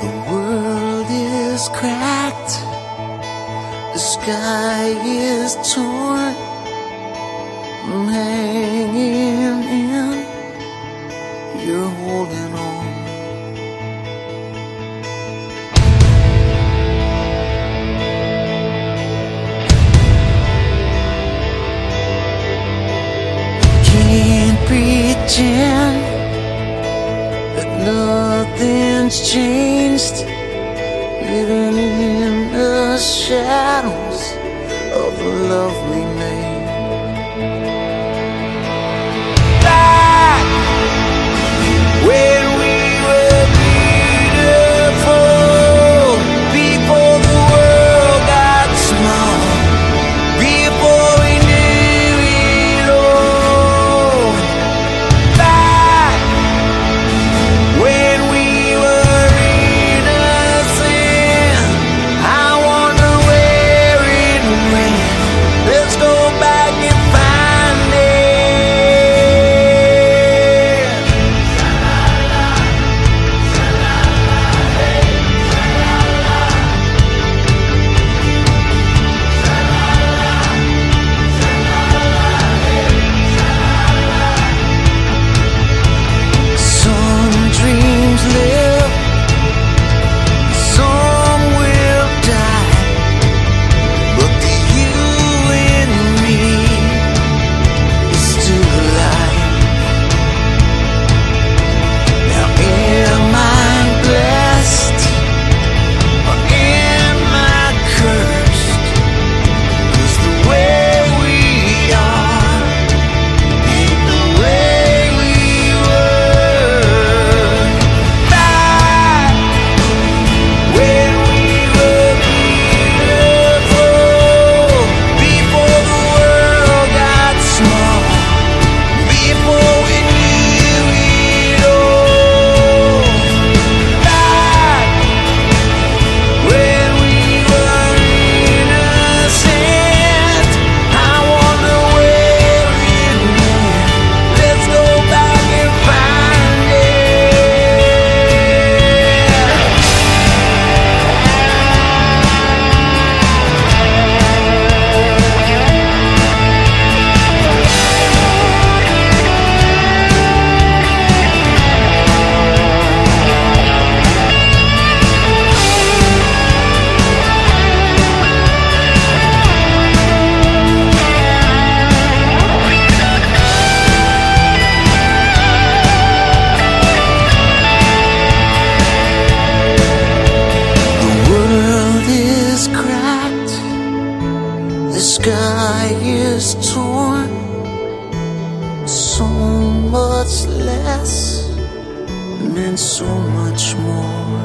The world is cracked, the sky is torn. I'm hanging in, you're holding on. Can't pretend. Nothing's changed, living in the shadows of a love we made. much less meant so much more.